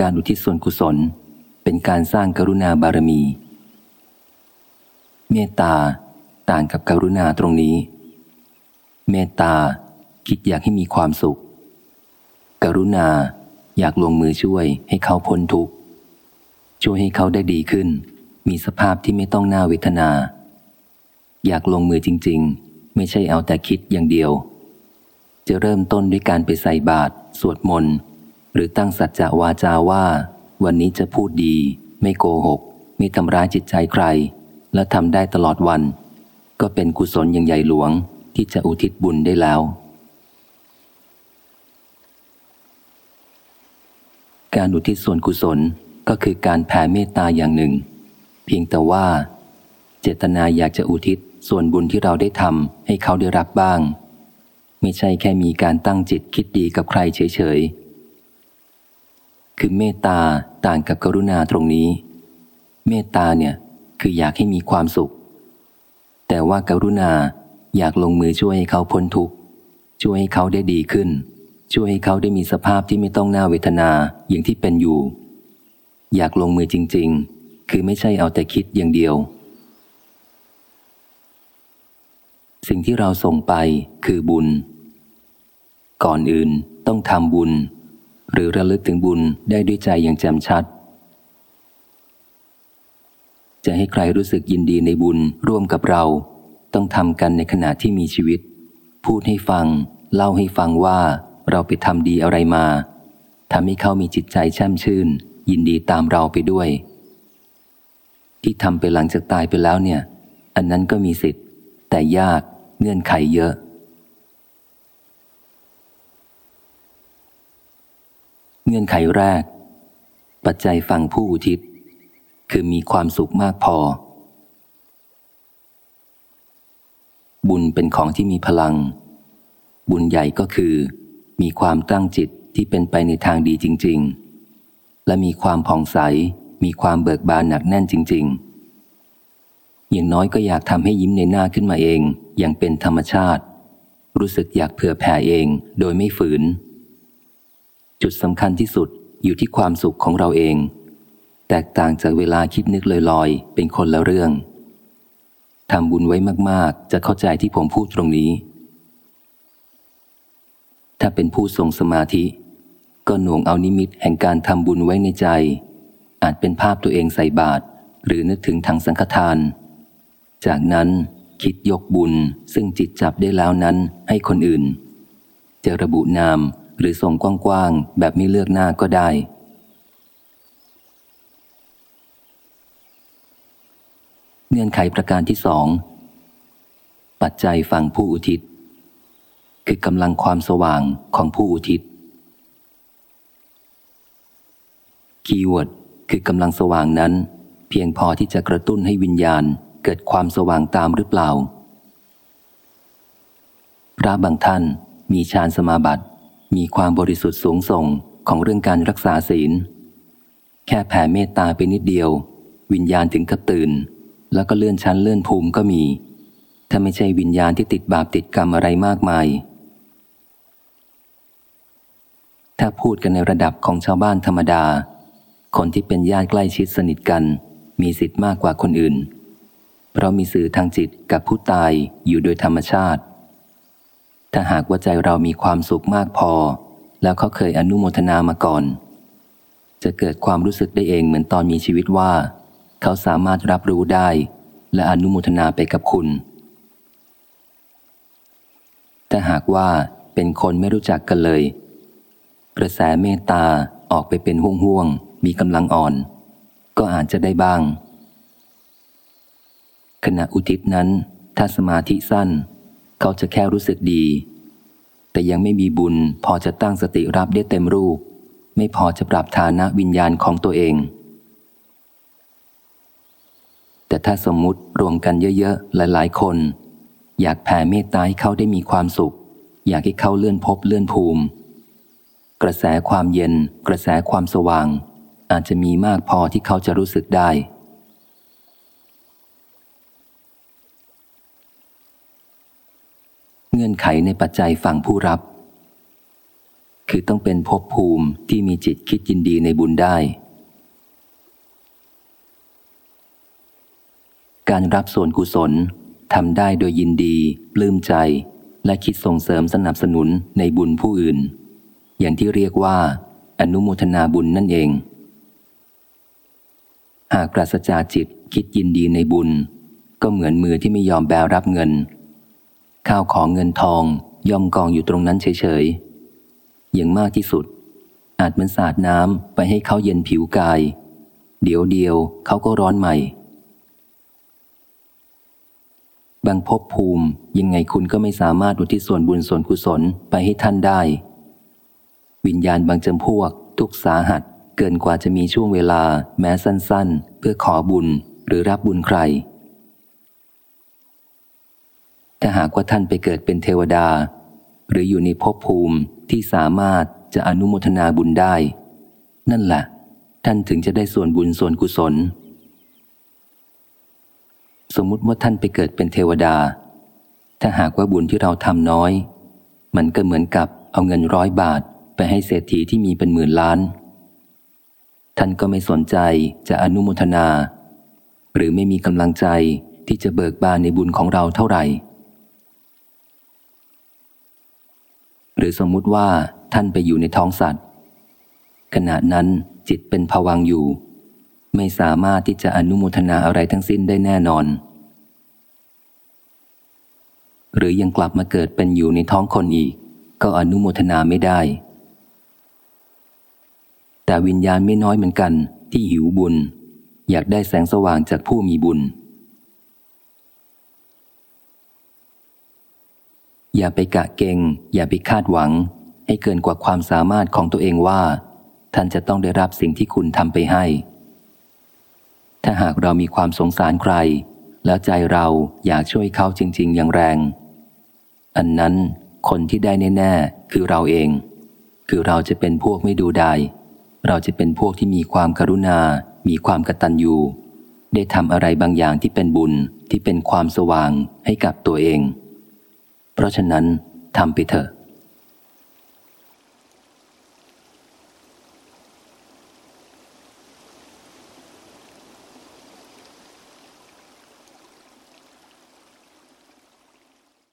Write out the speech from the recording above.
การอุทิศส่วนกุศลเป็นการสร้างกรุณาบารมี เมตตาต่างกับกรุณาตรงนี้ เมตตาคิดอยากให้มีความสุข กรุณาอยากลงมือช่วยให้เขาพ้นทุกข์ ช่วยให้เขาได้ดีขึ้น มีสภาพที่ไม่ต้องน่าเวทนา อยากลงมือจริง ๆ ไม่ใช่เอาแต่คิดอย่างเดียว จะเริ่มต้นด้วยการไปใส่บาตรสวดมนต์ หรือตั้งสัจจะวาจาว่า วันนี้จะพูดดี ไม่โกหก ไม่ทำร้ายจิตใจใคร และทำได้ตลอดวัน ก็เป็นกุศลอย่างใหญ่หลวงที่จะอุทิศบุญได้แล้ว การอุทิศส่วนกุศลก็คือการแผ่เมตตาอย่างหนึ่ง เพียงแต่ว่า เจตนาอยากจะอุทิศส่วนบุญที่เราได้ทำให้เขาได้รับบ้าง ไม่ใช่แค่มีการตั้งจิตคิดดีกับใครเฉย คือเมตตาต่างกับกรุณาตรงนี้ เมตตาเนี่ยคืออยากให้มีความสุข แต่ว่าการุณาอยากลงมือช่วยให้เขาพ้นทุกข์ช่วยให้เขาได้ดีขึ้น ช่วยให้เขาได้มีสภาพที่ไม่ต้องน่าเวทนาอย่างที่เป็นอยู่ อยากลงมือจริง ๆ คือไม่ใช่เอาแต่คิดอย่างเดียว สิ่งที่เราส่งไปคือบุญ ก่อนอื่นต้องทำบุญ หรือระลึกถึงบุญได้ด้วยใจอย่างแจ่มชัด จะให้ใครรู้สึกยินดีในบุญร่วมกับเรา ต้องทำกันในขณะที่มีชีวิต พูดให้ฟัง เล่าให้ฟังว่าเราไปทำดีอะไรมาทำให้เขามีจิตใจแช่มชื่น ยินดีตามเราไปด้วย ที่ทำไปหลังจากตายไปแล้วเนี่ย อันนั้นก็มีสิทธิ์ แต่ยากเงื่อนไขเยอะ งื่อนไขแรก ปัจจัยฝั่งผู้อุทิศ คือมีความสุขมากพอ บุญเป็นของที่มีพลัง บุญใหญ่ก็คือ มีความตั้งจิตที่เป็นไปในทางดีจริง ๆ และมีความผ่องใส มีความเบิกบานหนักแน่นจริง ๆ อย่างน้อยก็อยากทำให้ยิ้มในหน้าขึ้นมาเอง อย่างเป็นธรรมชาติ รู้สึกอยากเผื่อแผ่เองโดยไม่ฝืน จุดสำคัญที่สุดอยู่ที่ความสุขของเราเอง แตกต่างจากเวลาคิดนึกลอยๆ เป็นคนละเรื่องทำบุญไว้มากๆ จะเข้าใจที่ผมพูดตรงนี้ ถ้าเป็นผู้ทรงสมาธิ ก็หน่วงเอานิมิตแห่งการทำบุญไว้ในใจ อาจเป็นภาพตัวเองใส่บาตรหรือนึกถึงทางสังฆทาน จากนั้นคิดยกบุญซึ่งจิตจับได้แล้วนั้นให้คนอื่น จะระบุนาม หรือส่งกว้างๆแบบไม่เลือกหน้าก็ได้ เงื่อนไขประการที่สอง ปัจจัยฝั่งผู้อุทิศ คือกำลังความสว่างของผู้อุทิศ คีย์เวิร์ดคือกำลังสว่างนั้น เพียงพอที่จะกระตุ้นให้วิญญาณเกิดความสว่างตามหรือเปล่า พระบางท่านมีฌานสมาบัติ มีความบริสุทธิ์สูงส่งของเรื่องการรักษาศีล แค่แผ่เมตตาไปนิดเดียว วิญญาณถึงกับตื่น แล้วก็เลื่อนชั้นเลื่อนภูมิก็มี ถ้าไม่ใช่วิญญาณที่ติดบาปติดกรรมอะไรมากมาย ถ้าพูดกันในระดับของชาวบ้านธรรมดา คนที่เป็นญาติใกล้ชิดสนิทกัน มีสิทธิ์มากกว่าคนอื่น เพราะมีสื่อทางจิตกับผู้ตายอยู่โดยธรรมชาติ ถ้าหากว่าใจเรามีความสุขมากพอ แล้วเขาเคยอนุโมทนามาก่อน จะเกิดความรู้สึกได้เองเหมือนตอนมีชีวิตว่า เขาสามารถรับรู้ได้ และอนุโมทนาไปกับคุณถ้าหากว่าเป็นคนไม่รู้จักกันเลย กระแสเมตตาออกไปเป็นห่วงๆมีกำลังอ่อน ก็อาจจะได้บ้าง ขณะอุทิศนั้น ถ้าสมาธิสั้น เขาจะแค่รู้สึกดี แต่ยังไม่มีบุญพอจะตั้งสติรับได้เต็มรูป ไม่พอจะปรับฐานะวิญญาณของตัวเอง แต่ถ้าสมมุติรวมกันเยอะๆ หลายๆ คน อยากแผ่เมตตาให้เขาได้มีความสุข อยากให้เขาเลื่อนภพเลื่อนภูมิ กระแสความเย็น กระแสความสว่าง อาจจะมีมากพอที่เขาจะรู้สึกได้ เงื่อนไขในปัจจัยฝั่งผู้รับ คือต้องเป็นภพภูมิที่มีจิตคิดยินดีในบุญได้ การรับส่วนกุศลทำได้โดยยินดี ปลื้มใจ และคิดส่งเสริมสนับสนุนในบุญผู้อื่น อย่างที่เรียกว่า อนุโมทนาบุญนั่นเอง หากปราศจากจิตคิดยินดีในบุญ ก็เหมือนมือที่ไม่ยอมแบรับเงิน ข้าวของเงินทองย่อมกองอยู่ตรงนั้นเฉยๆ อย่างมากที่สุด อาจเหมือนสาดน้ำไปให้เขาเย็นผิวกาย เดี๋ยวเดียวเขาก็ร้อนใหม่ บางภพภูมิยังไงคุณก็ไม่สามารถอุทิศส่วนบุญส่วนกุศลไปให้ท่านได้ วิญญาณบางจำพวก ทุกสาหัสเกินกว่าจะมีช่วงเวลาแม้สั้นๆ เพื่อขอบุญหรือรับบุญใคร ถ้าหากว่าท่านไปเกิดเป็นเทวดา หรืออยู่ในภพภูมิที่สามารถจะอนุโมทนาบุญได้ นั่นแหละ ท่านถึงจะได้ส่วนบุญส่วนกุศล สมมุติว่าท่านไปเกิดเป็นเทวดา ถ้าหากว่าบุญที่เราทำน้อย มันก็เหมือนกับเอาเงินร้อยบาทไปให้เศรษฐีที่มีเป็นหมื่นล้าน ท่านก็ไม่สนใจจะอนุโมทนา หรือไม่มีกำลังใจที่จะเบิกบานในบุญของเราเท่าไหร่ หรือสมมุติว่าท่านไปอยู่ในท้องสัตว์ ขณะนั้นจิตเป็นผวังอยู่ ไม่สามารถที่จะอนุโมทนาอะไรทั้งสิ้นได้แน่นอน หรือยังกลับมาเกิดเป็นอยู่ในท้องคนอีก ก็อนุโมทนาไม่ได้ แต่วิญญาณไม่น้อยเหมือนกันที่หิวบุญ อยากได้แสงสว่างจากผู้มีบุญ อย่าไปกะเกงอย่าไปคาดหวัง ให้เกินกว่าความสามารถของตัวเองว่า ท่านจะต้องได้รับสิ่งที่คุณทำไปให้ ถ้าหากเรามีความสงสารใคร แล้วใจเราอยากช่วยเขาจริง ๆ อย่างแรง อันนั้นคนที่ได้แน่ๆคือเราเอง คือเราจะเป็นพวกไม่ดูดายเราจะเป็นพวกที่มีความกรุณา มีความกตัญญู ได้ทำอะไรบางอย่างที่เป็นบุญที่เป็นความสว่างให้กับตัวเอง เพราะฉะนั้นทำไปเถอะ